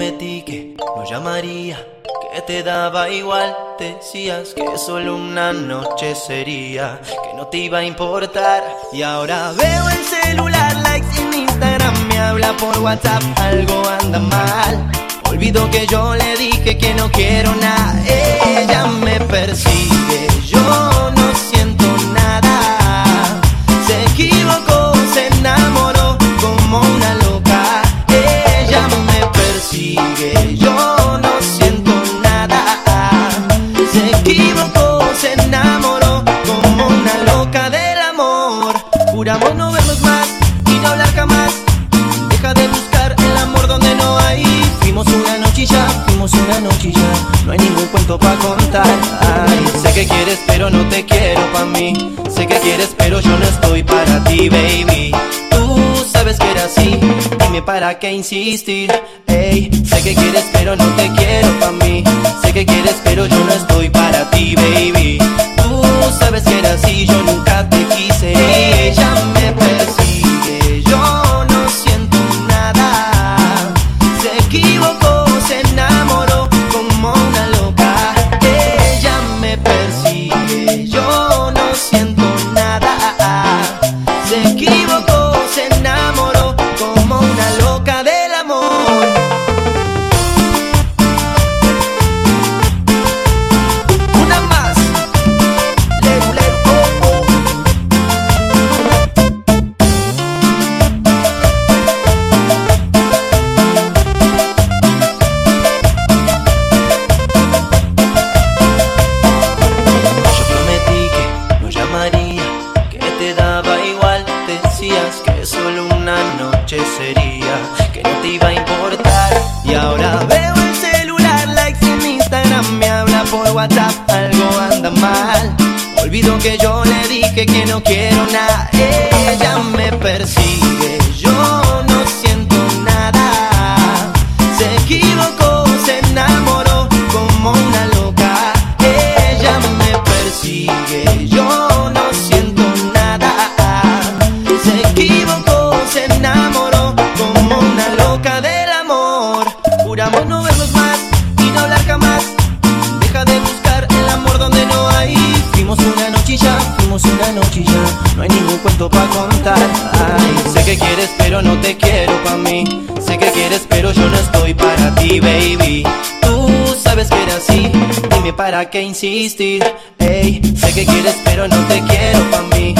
prometí que no llamaría, que te daba igual. Decías que solo una noche sería, que no te iba a importar. Y ahora veo el celular, likes en Instagram, me habla por WhatsApp, algo anda mal. Olvido que yo le dije que no quiero nada, ella me persigue, yo pero no te quiero pa' mí. Sé que quieres, pero yo no estoy para ti, baby. Tú sabes que era así. Dime para qué insistir. Ey, sé que quieres, pero no te quiero pa' mí. Sé que quieres, pero yo no estoy para ti, baby. Tú sabes que era así, yo nunca sería, que no te iba a importar. Y ahora veo el celular, likes en Instagram, me habla por WhatsApp, algo anda mal. Olvido que yo le dije que no quiero nada, ella me persigue, cuento para contar. Ay, sé que quieres, pero no te quiero pa' mí. Sé que quieres, pero yo no estoy para ti, baby. Tú sabes que era así. Dime para qué insistir. Ey, sé que quieres, pero no te quiero pa' mí.